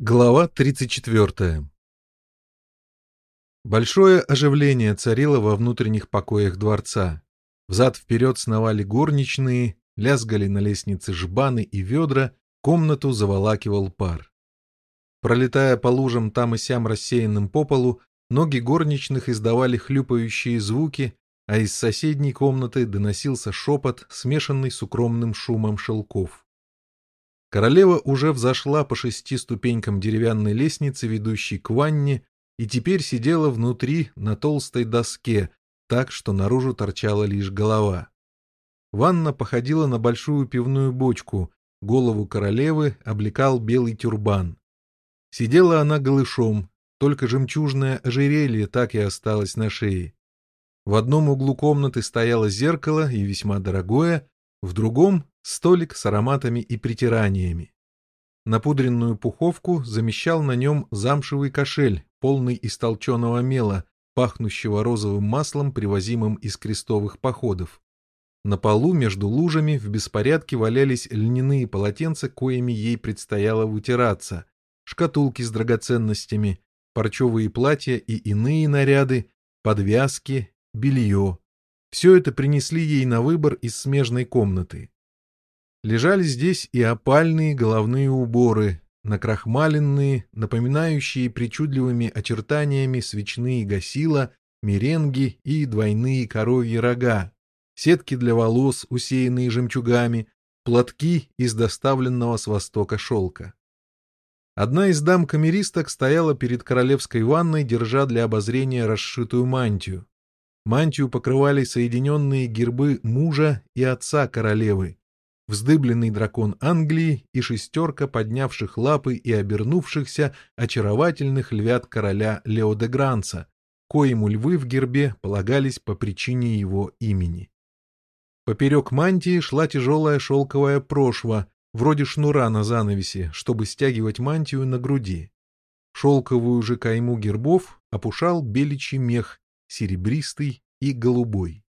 Глава 34 Большое оживление царило во внутренних покоях дворца. Взад-вперед сновали горничные, лязгали на лестнице жбаны и ведра, комнату заволакивал пар. Пролетая по лужам там и сям рассеянным по полу, ноги горничных издавали хлюпающие звуки, а из соседней комнаты доносился шепот, смешанный с укромным шумом шелков. Королева уже взошла по шести ступенькам деревянной лестницы, ведущей к ванне, и теперь сидела внутри на толстой доске, так что наружу торчала лишь голова. Ванна походила на большую пивную бочку, голову королевы облекал белый тюрбан. Сидела она голышом, только жемчужное ожерелье так и осталось на шее. В одном углу комнаты стояло зеркало, и весьма дорогое, в другом — столик с ароматами и притираниями. Напудренную пуховку замещал на нем замшевый кошель, полный истолченого мела, пахнущего розовым маслом, привозимым из крестовых походов. На полу между лужами в беспорядке валялись льняные полотенца, коими ей предстояло вытираться, шкатулки с драгоценностями, парчевые платья и иные наряды, подвязки, белье. Все это принесли ей на выбор из смежной комнаты. Лежали здесь и опальные головные уборы, накрахмаленные, напоминающие причудливыми очертаниями свечные гасила, меренги и двойные коровьи рога, сетки для волос, усеянные жемчугами, платки из доставленного с востока шелка. Одна из дам-камеристок стояла перед королевской ванной, держа для обозрения расшитую мантию. Мантию покрывали соединенные гербы мужа и отца королевы, вздыбленный дракон Англии и шестерка поднявших лапы и обернувшихся очаровательных львят короля Лео де Гранца, коему львы в гербе полагались по причине его имени. Поперек мантии шла тяжелая шелковая прошва, вроде шнура на занавесе, чтобы стягивать мантию на груди. Шелковую же кайму гербов опушал беличий мех, серебристый и голубой.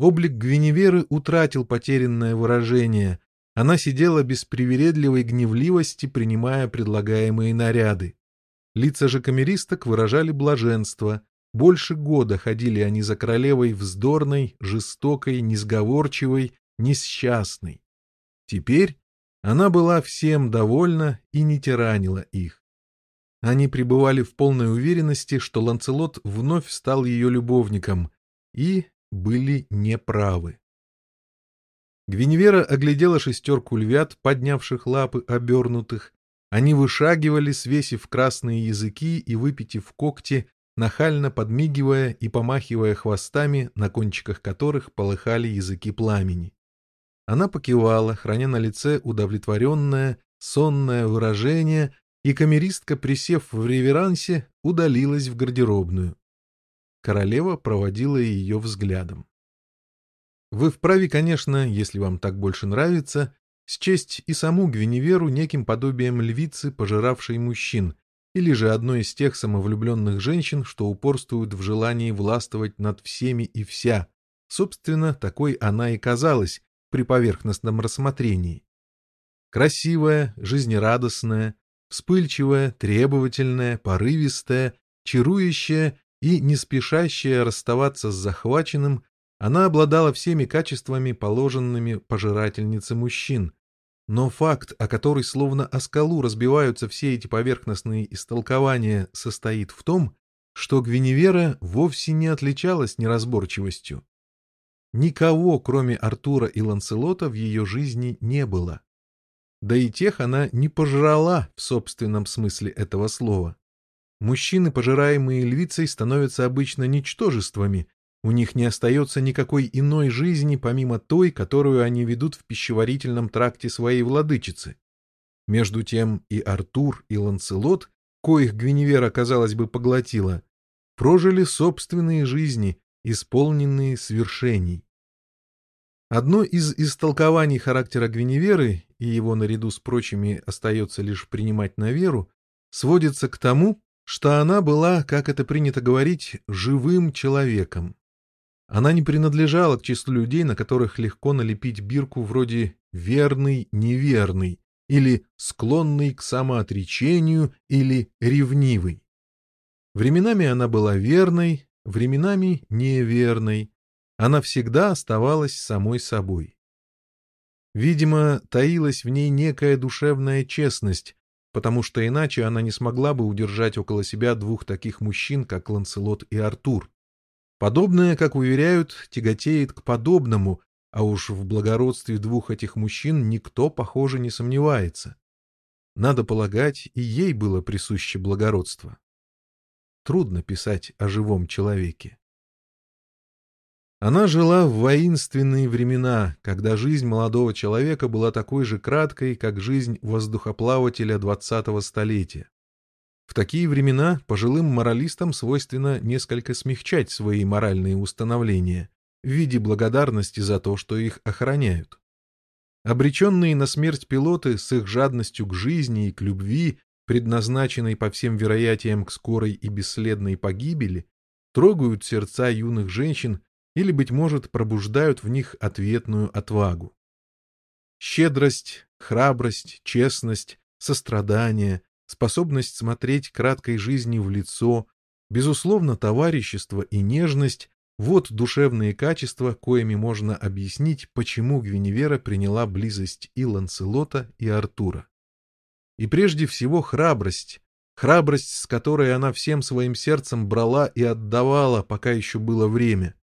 Облик Гвиневеры утратил потерянное выражение. Она сидела без привередливой гневливости, принимая предлагаемые наряды. Лица же камеристок выражали блаженство. Больше года ходили они за королевой вздорной, жестокой, несговорчивой, несчастной. Теперь она была всем довольна и не тиранила их. Они пребывали в полной уверенности, что Ланцелот вновь стал ее любовником, и были неправы. Гвиневера оглядела шестерку львят, поднявших лапы, обернутых. Они вышагивали, свесив красные языки и выпитив когти, нахально подмигивая и помахивая хвостами, на кончиках которых полыхали языки пламени. Она покивала, храня на лице удовлетворенное, сонное выражение, и камеристка, присев в реверансе, удалилась в гардеробную. Королева проводила ее взглядом. Вы вправе, конечно, если вам так больше нравится, счесть и саму Гвиневеру неким подобием львицы, пожиравшей мужчин, или же одной из тех самовлюбленных женщин, что упорствуют в желании властвовать над всеми и вся. Собственно, такой она и казалась при поверхностном рассмотрении. Красивая, жизнерадостная, вспыльчивая, требовательная, порывистая, чарующая и не спешащая расставаться с захваченным, она обладала всеми качествами, положенными пожирательнице мужчин. Но факт, о который словно о скалу разбиваются все эти поверхностные истолкования, состоит в том, что Гвиневера вовсе не отличалась неразборчивостью. Никого, кроме Артура и Ланселота, в ее жизни не было. Да и тех она не пожрала в собственном смысле этого слова. Мужчины, пожираемые львицей, становятся обычно ничтожествами, у них не остается никакой иной жизни, помимо той, которую они ведут в пищеварительном тракте своей владычицы. Между тем и Артур, и Ланцелот, коих Гвиневера, казалось бы, поглотила, прожили собственные жизни, исполненные свершений. Одно из истолкований характера Гвиневеры, и его наряду с прочими остается лишь принимать на веру, сводится к тому, что она была, как это принято говорить, живым человеком. Она не принадлежала к числу людей, на которых легко налепить бирку вроде «верный, неверный» или склонный к самоотречению, или ревнивый. Временами она была верной, временами неверной. Она всегда оставалась самой собой. Видимо, таилась в ней некая душевная честность, потому что иначе она не смогла бы удержать около себя двух таких мужчин, как Ланселот и Артур. Подобное, как уверяют, тяготеет к подобному, а уж в благородстве двух этих мужчин никто, похоже, не сомневается. Надо полагать, и ей было присуще благородство. Трудно писать о живом человеке. Она жила в воинственные времена, когда жизнь молодого человека была такой же краткой, как жизнь воздухоплавателя двадцатого столетия. В такие времена пожилым моралистам свойственно несколько смягчать свои моральные установления в виде благодарности за то, что их охраняют. Обреченные на смерть пилоты с их жадностью к жизни и к любви, предназначенной по всем вероятиям к скорой и бесследной погибели, трогают сердца юных женщин или, быть может, пробуждают в них ответную отвагу. Щедрость, храбрость, честность, сострадание, способность смотреть краткой жизни в лицо, безусловно, товарищество и нежность — вот душевные качества, коими можно объяснить, почему Гвиневера приняла близость и Ланселота, и Артура. И прежде всего храбрость, храбрость, с которой она всем своим сердцем брала и отдавала, пока еще было время —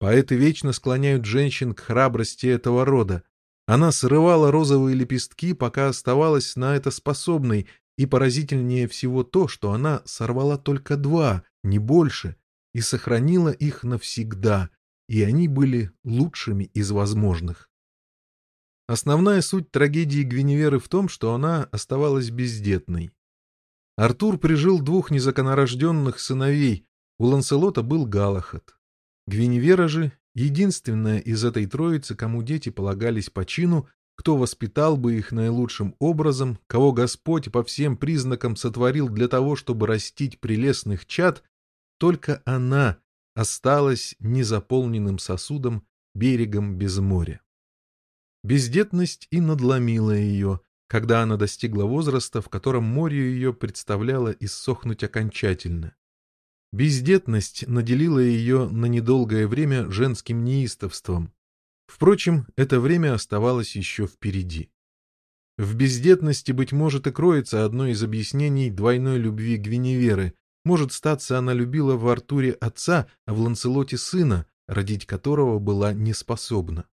Поэты вечно склоняют женщин к храбрости этого рода. Она срывала розовые лепестки, пока оставалась на это способной, и поразительнее всего то, что она сорвала только два, не больше, и сохранила их навсегда, и они были лучшими из возможных. Основная суть трагедии Гвиневеры в том, что она оставалась бездетной. Артур прижил двух незаконорожденных сыновей, у Ланселота был Галахат. Гвиневера же — единственная из этой троицы, кому дети полагались по чину, кто воспитал бы их наилучшим образом, кого Господь по всем признакам сотворил для того, чтобы растить прелестных чад, только она осталась незаполненным сосудом, берегом без моря. Бездетность и надломила ее, когда она достигла возраста, в котором море ее представляло иссохнуть окончательно. Бездетность наделила ее на недолгое время женским неистовством. Впрочем, это время оставалось еще впереди. В бездетности, быть может, и кроется одно из объяснений двойной любви Гвиневеры. Может, статься она любила в Артуре отца, а в Ланцелоте сына, родить которого была неспособна.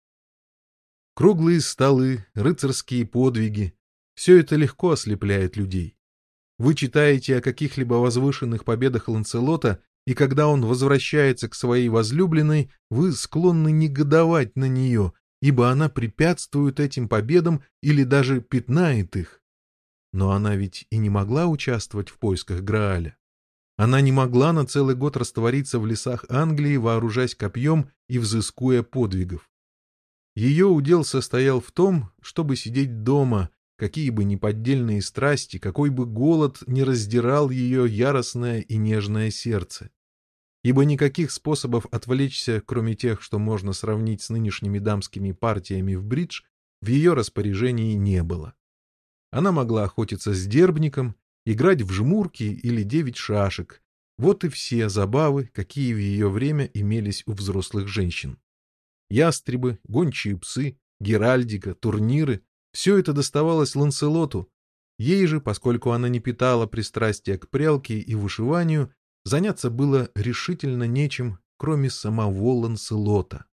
Круглые столы, рыцарские подвиги — все это легко ослепляет людей. Вы читаете о каких-либо возвышенных победах Ланцелота, и когда он возвращается к своей возлюбленной, вы склонны негодовать на нее, ибо она препятствует этим победам или даже пятнает их. Но она ведь и не могла участвовать в поисках Грааля. Она не могла на целый год раствориться в лесах Англии, вооружаясь копьем и взыскуя подвигов. Ее удел состоял в том, чтобы сидеть дома, какие бы неподдельные страсти, какой бы голод не раздирал ее яростное и нежное сердце. Ибо никаких способов отвлечься, кроме тех, что можно сравнить с нынешними дамскими партиями в бридж, в ее распоряжении не было. Она могла охотиться с дербником, играть в жмурки или девять шашек. Вот и все забавы, какие в ее время имелись у взрослых женщин. Ястребы, гончие псы, геральдика, турниры все это доставалось Ланселоту. Ей же, поскольку она не питала пристрастия к прялке и вышиванию, заняться было решительно нечем, кроме самого Ланселота.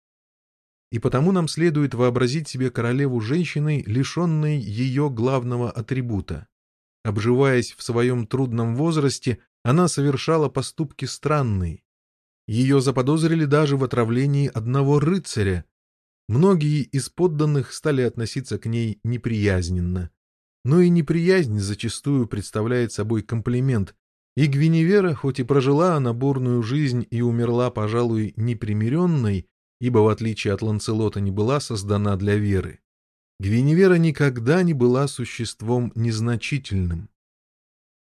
И потому нам следует вообразить себе королеву женщиной, лишенной ее главного атрибута. Обживаясь в своем трудном возрасте, она совершала поступки странные. Ее заподозрили даже в отравлении одного рыцаря, Многие из подданных стали относиться к ней неприязненно. Но и неприязнь зачастую представляет собой комплимент, и Гвиневера, хоть и прожила наборную жизнь и умерла, пожалуй, непримиренной, ибо, в отличие от Ланцелота, не была создана для веры, Гвиневера никогда не была существом незначительным.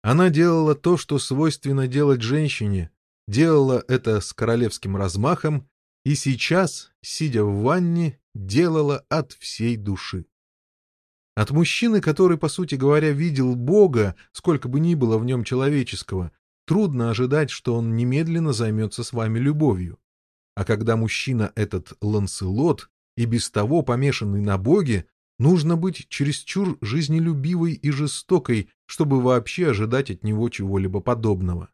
Она делала то, что свойственно делать женщине, делала это с королевским размахом и сейчас, сидя в ванне, делала от всей души. От мужчины, который, по сути говоря, видел Бога, сколько бы ни было в нем человеческого, трудно ожидать, что он немедленно займется с вами любовью. А когда мужчина этот Ланселот и без того помешанный на Боге, нужно быть чересчур жизнелюбивой и жестокой, чтобы вообще ожидать от него чего-либо подобного.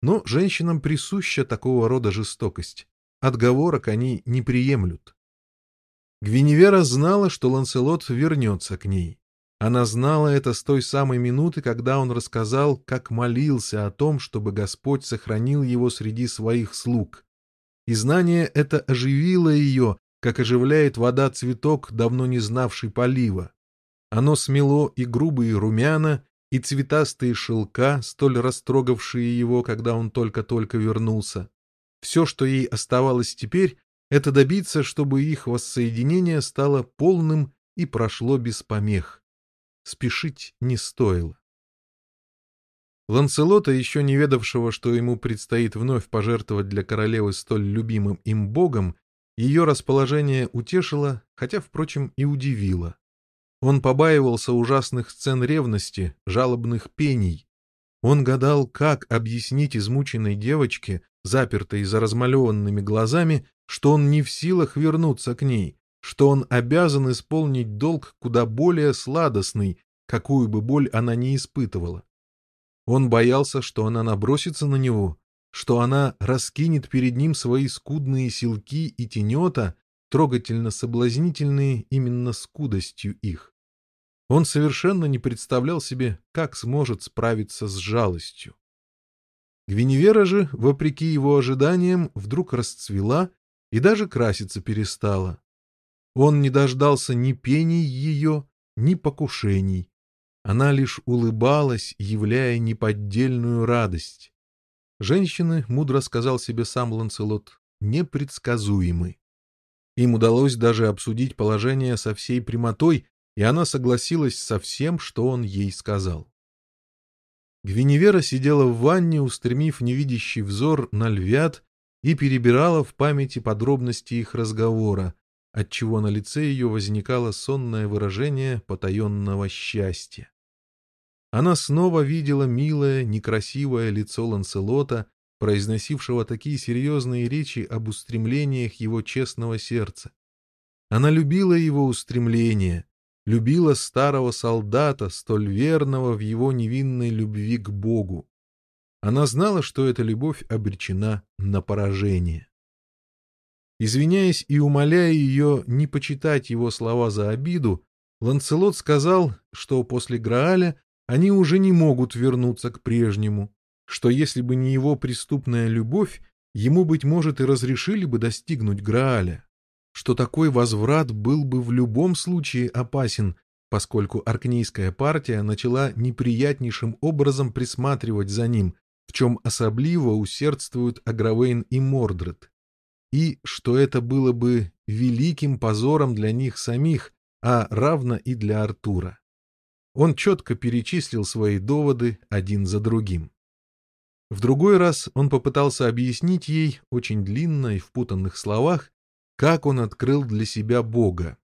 Но женщинам присуща такого рода жестокость. Отговорок они не приемлют. Гвиневера знала, что Ланселот вернется к ней. Она знала это с той самой минуты, когда он рассказал, как молился о том, чтобы Господь сохранил его среди своих слуг. И знание это оживило ее, как оживляет вода цветок, давно не знавший полива. Оно смело и грубые румяна, и цветастые шелка, столь растрогавшие его, когда он только-только вернулся. Все, что ей оставалось теперь, это добиться, чтобы их воссоединение стало полным и прошло без помех. Спешить не стоило. Ланселота, еще не ведавшего, что ему предстоит вновь пожертвовать для королевы столь любимым им богом, ее расположение утешило, хотя, впрочем, и удивило. Он побаивался ужасных сцен ревности, жалобных пений. Он гадал, как объяснить измученной девочке, запертой за размалеванными глазами, что он не в силах вернуться к ней, что он обязан исполнить долг куда более сладостный, какую бы боль она ни испытывала. Он боялся, что она набросится на него, что она раскинет перед ним свои скудные силки и тенета, трогательно соблазнительные именно скудостью их. Он совершенно не представлял себе, как сможет справиться с жалостью. Гвиневера же, вопреки его ожиданиям, вдруг расцвела и даже краситься перестала. Он не дождался ни пений ее, ни покушений. Она лишь улыбалась, являя неподдельную радость. Женщины, мудро сказал себе сам Ланселот, непредсказуемы. Им удалось даже обсудить положение со всей прямотой, и она согласилась со всем, что он ей сказал. Гвиневера сидела в ванне, устремив невидящий взор на львят, и перебирала в памяти подробности их разговора, отчего на лице ее возникало сонное выражение потаенного счастья. Она снова видела милое, некрасивое лицо Ланселота, произносившего такие серьезные речи об устремлениях его честного сердца. Она любила его устремления, любила старого солдата, столь верного в его невинной любви к Богу. Она знала, что эта любовь обречена на поражение. Извиняясь и умоляя ее не почитать его слова за обиду, Ланцелот сказал, что после Грааля они уже не могут вернуться к прежнему, что если бы не его преступная любовь, ему, быть может, и разрешили бы достигнуть Грааля, что такой возврат был бы в любом случае опасен, поскольку Аркнейская партия начала неприятнейшим образом присматривать за ним, в чем особливо усердствуют Агравейн и Мордред, и что это было бы великим позором для них самих, а равно и для Артура. Он четко перечислил свои доводы один за другим. В другой раз он попытался объяснить ей, очень длинно и в путанных словах, как он открыл для себя Бога.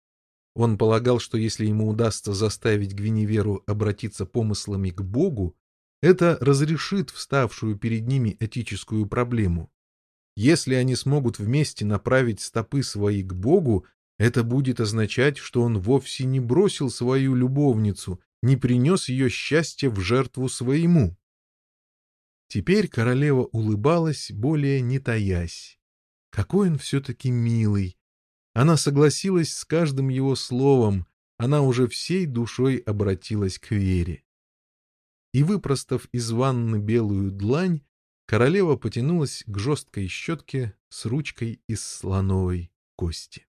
Он полагал, что если ему удастся заставить Гвиневеру обратиться помыслами к Богу, это разрешит вставшую перед ними этическую проблему. Если они смогут вместе направить стопы свои к Богу, это будет означать, что он вовсе не бросил свою любовницу не принес ее счастье в жертву своему. Теперь королева улыбалась, более не таясь. Какой он все-таки милый! Она согласилась с каждым его словом, она уже всей душой обратилась к вере. И, выпростав из ванны белую длань, королева потянулась к жесткой щетке с ручкой из слоновой кости.